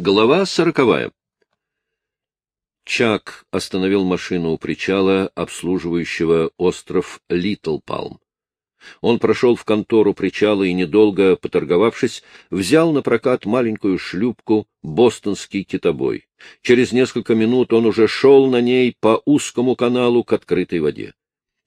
Глава сороковая. Чак остановил машину у причала, обслуживающего остров Литл Палм. Он прошел в контору причала и, недолго поторговавшись, взял на прокат маленькую шлюпку «Бостонский китобой». Через несколько минут он уже шел на ней по узкому каналу к открытой воде.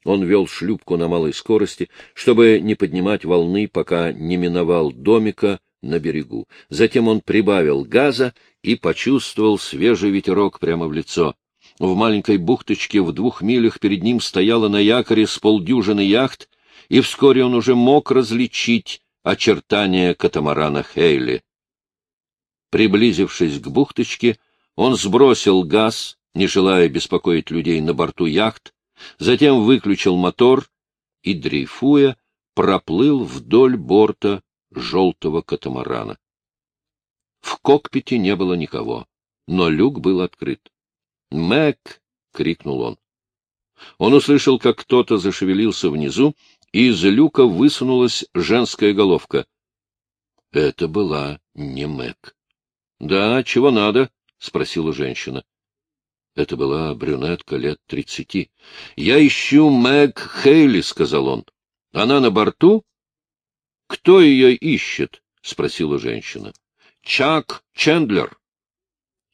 Он вел шлюпку на малой скорости, чтобы не поднимать волны, пока не миновал домика на берегу. Затем он прибавил газа и почувствовал свежий ветерок прямо в лицо. В маленькой бухточке в двух милях перед ним стояла на якоре с полдюжины яхт, и вскоре он уже мог различить очертания катамарана Хейли. Приблизившись к бухточке, он сбросил газ, не желая беспокоить людей на борту яхт, затем выключил мотор и, дрейфуя, проплыл вдоль борта желтого катамарана. В кокпите не было никого, но люк был открыт. «Мэг!» — крикнул он. Он услышал, как кто-то зашевелился внизу, и из люка высунулась женская головка. Это была не Мэг. — Да, чего надо? — спросила женщина. Это была брюнетка лет тридцати. — Я ищу Мэг Хейли, — сказал он. — Она на борту? — Кто ее ищет? — спросила женщина. — Чак Чендлер.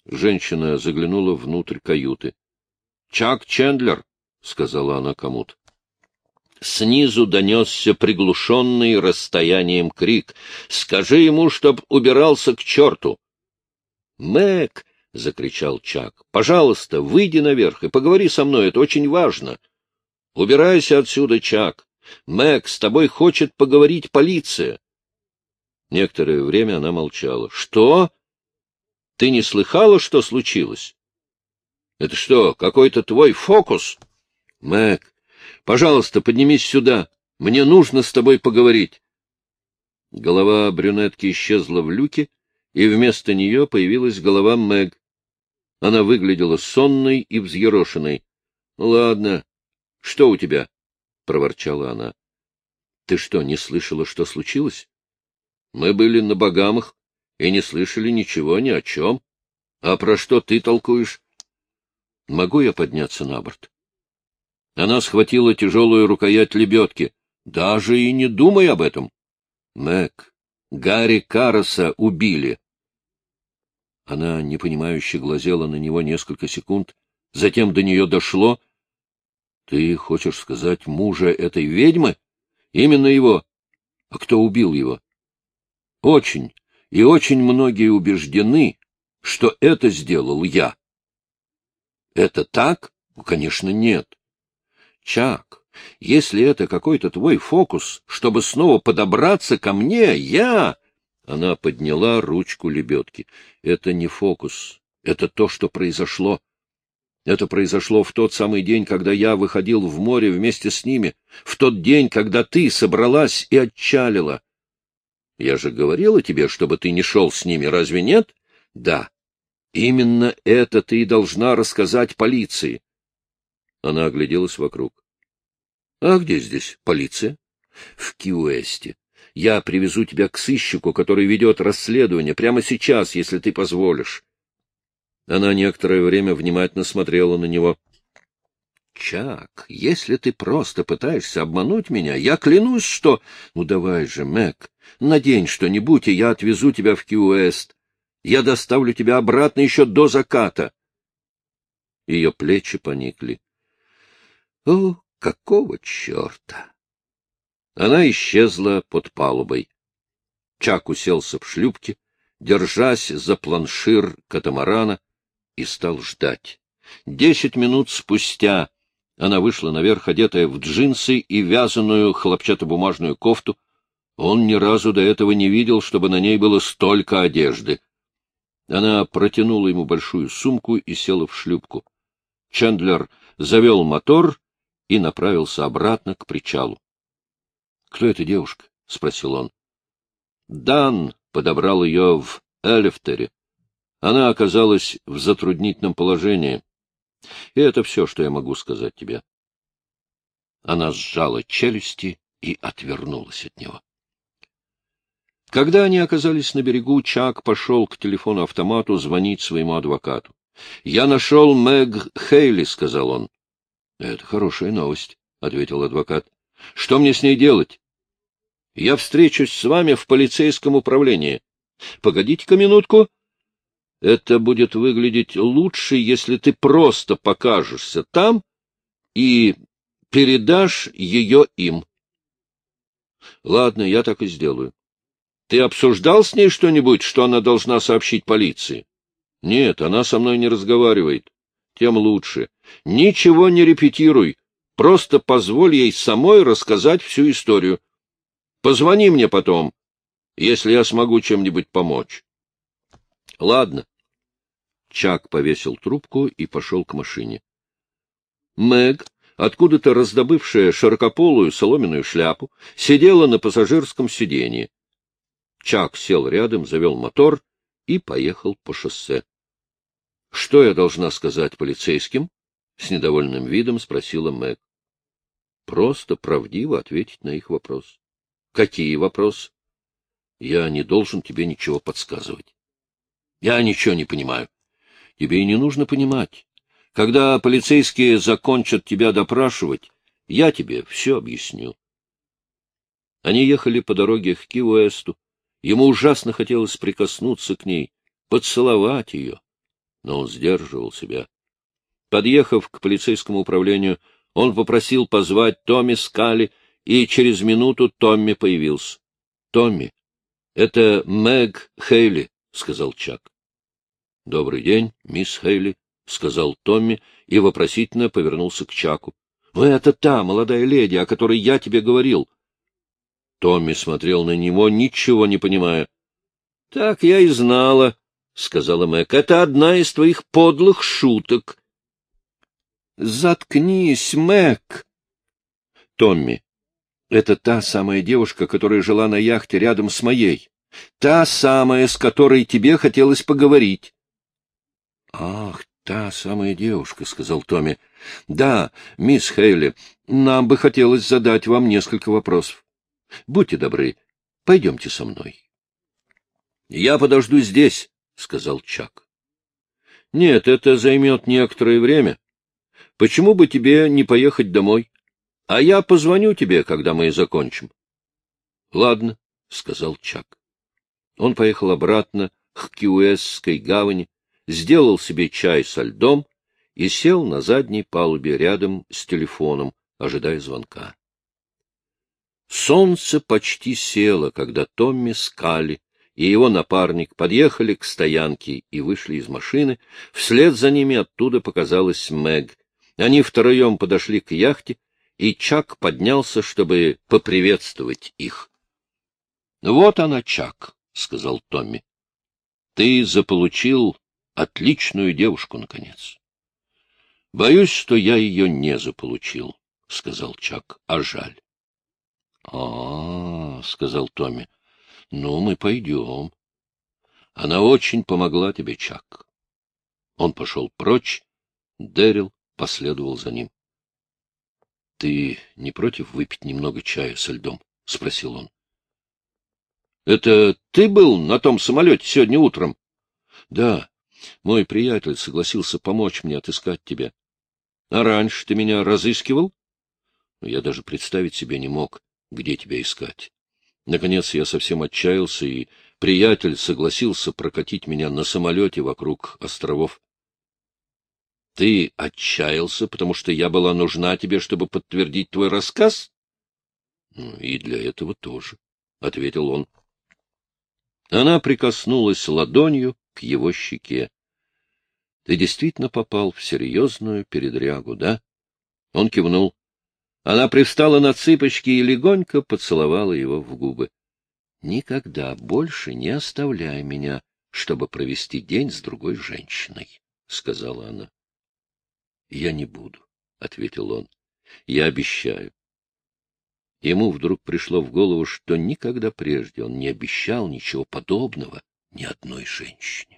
Женщина заглянула внутрь каюты. — Чак Чендлер, — сказала она кому-то. Снизу донесся приглушенный расстоянием крик. «Скажи ему, чтоб убирался к черту!» «Мэг!» — закричал Чак. «Пожалуйста, выйди наверх и поговори со мной, это очень важно!» «Убирайся отсюда, Чак! Мэг, с тобой хочет поговорить полиция!» Некоторое время она молчала. «Что? Ты не слыхала, что случилось?» «Это что, какой-то твой фокус?» «Мэг, Пожалуйста, поднимись сюда. Мне нужно с тобой поговорить. Голова брюнетки исчезла в люке, и вместо нее появилась голова Мэг. Она выглядела сонной и взъерошенной. — Ну, ладно. Что у тебя? — проворчала она. — Ты что, не слышала, что случилось? Мы были на Багамах и не слышали ничего ни о чем. А про что ты толкуешь? Могу я подняться на борт? Она схватила тяжелую рукоять лебедки. Даже и не думай об этом. Мэг, Гарри Кароса убили. Она непонимающе глазела на него несколько секунд, затем до нее дошло. — Ты хочешь сказать мужа этой ведьмы? Именно его. А кто убил его? Очень и очень многие убеждены, что это сделал я. Это так? Конечно, нет. Чак, если это какой-то твой фокус, чтобы снова подобраться ко мне, я... Она подняла ручку лебедки. Это не фокус, это то, что произошло. Это произошло в тот самый день, когда я выходил в море вместе с ними, в тот день, когда ты собралась и отчалила. Я же говорила тебе, чтобы ты не шел с ними, разве нет? Да. Именно это ты и должна рассказать полиции. Она огляделась вокруг. — А где здесь полиция? — В Киуэсте. Я привезу тебя к сыщику, который ведет расследование, прямо сейчас, если ты позволишь. Она некоторое время внимательно смотрела на него. — Чак, если ты просто пытаешься обмануть меня, я клянусь, что... Ну, давай же, Мэг, надень что-нибудь, и я отвезу тебя в Киуэст. Я доставлю тебя обратно еще до заката. Ее плечи поникли. О, какого черта? Она исчезла под палубой. Чак уселся в шлюпке, держась за планшир катамарана, и стал ждать. Десять минут спустя она вышла наверх, одетая в джинсы и вязаную хлопчатобумажную кофту. Он ни разу до этого не видел, чтобы на ней было столько одежды. Она протянула ему большую сумку и села в шлюпку. Чендлер завел мотор и направился обратно к причалу. — Кто эта девушка? — спросил он. — Дан подобрал ее в Элефтере. Она оказалась в затруднительном положении. И это все, что я могу сказать тебе. Она сжала челюсти и отвернулась от него. Когда они оказались на берегу, Чак пошел к телефону-автомату звонить своему адвокату. — Я нашел Мэг Хейли, — сказал он. — Это хорошая новость, — ответил адвокат. — Что мне с ней делать? — Я встречусь с вами в полицейском управлении. — Погодите-ка минутку. Это будет выглядеть лучше, если ты просто покажешься там и передашь ее им. — Ладно, я так и сделаю. Ты обсуждал с ней что-нибудь, что она должна сообщить полиции? Нет, она со мной не разговаривает. Тем лучше. Ничего не репетируй. Просто позволь ей самой рассказать всю историю. Позвони мне потом, если я смогу чем-нибудь помочь. Ладно. Чак повесил трубку и пошел к машине. Мэг, откуда-то раздобывшая широкополую соломенную шляпу, сидела на пассажирском сиденье. Чак сел рядом, завел мотор и поехал по шоссе. — Что я должна сказать полицейским? — с недовольным видом спросила Мэг. — Просто правдиво ответить на их вопрос. — Какие вопросы? — Я не должен тебе ничего подсказывать. — Я ничего не понимаю. Тебе и не нужно понимать. Когда полицейские закончат тебя допрашивать, я тебе все объясню. Они ехали по дороге к Ки-Уэсту, Ему ужасно хотелось прикоснуться к ней, поцеловать ее, но он сдерживал себя. Подъехав к полицейскому управлению, он попросил позвать Томми Скали, и через минуту Томми появился. — Томми, это Мэг Хейли, — сказал Чак. — Добрый день, мисс Хейли, — сказал Томми и вопросительно повернулся к Чаку. — Это та молодая леди, о которой я тебе говорил. Томми смотрел на него, ничего не понимая. — Так я и знала, — сказала Мэг. — Это одна из твоих подлых шуток. — Заткнись, Мэг! — Томми, это та самая девушка, которая жила на яхте рядом с моей. Та самая, с которой тебе хотелось поговорить. — Ах, та самая девушка, — сказал Томми. — Да, мисс Хейли, нам бы хотелось задать вам несколько вопросов. Будьте добры, пойдемте со мной. — Я подожду здесь, — сказал Чак. — Нет, это займет некоторое время. Почему бы тебе не поехать домой? А я позвоню тебе, когда мы закончим. — Ладно, — сказал Чак. Он поехал обратно к Кьюэсской гавани, сделал себе чай со льдом и сел на задней палубе рядом с телефоном, ожидая звонка. Солнце почти село, когда Томми Скали и его напарник подъехали к стоянке и вышли из машины. Вслед за ними оттуда показалась Мэг. Они втроем подошли к яхте, и Чак поднялся, чтобы поприветствовать их. — Вот она, Чак, — сказал Томми. — Ты заполучил отличную девушку, наконец. — Боюсь, что я ее не заполучил, — сказал Чак, — а жаль. А, — сказал Томми, — ну, мы пойдем. Она очень помогла тебе, Чак. Он пошел прочь, Дэрил последовал за ним. — Ты не против выпить немного чая со льдом? — спросил он. — Это ты был на том самолете сегодня утром? — Да. Мой приятель согласился помочь мне отыскать тебя. — А раньше ты меня разыскивал? Я даже представить себе не мог, где тебя искать. Наконец я совсем отчаялся, и приятель согласился прокатить меня на самолете вокруг островов. — Ты отчаялся, потому что я была нужна тебе, чтобы подтвердить твой рассказ? Ну, — И для этого тоже, — ответил он. Она прикоснулась ладонью к его щеке. — Ты действительно попал в серьезную передрягу, да? Он кивнул. Она привстала на цыпочки и легонько поцеловала его в губы. — Никогда больше не оставляй меня, чтобы провести день с другой женщиной, — сказала она. — Я не буду, — ответил он. — Я обещаю. Ему вдруг пришло в голову, что никогда прежде он не обещал ничего подобного ни одной женщине.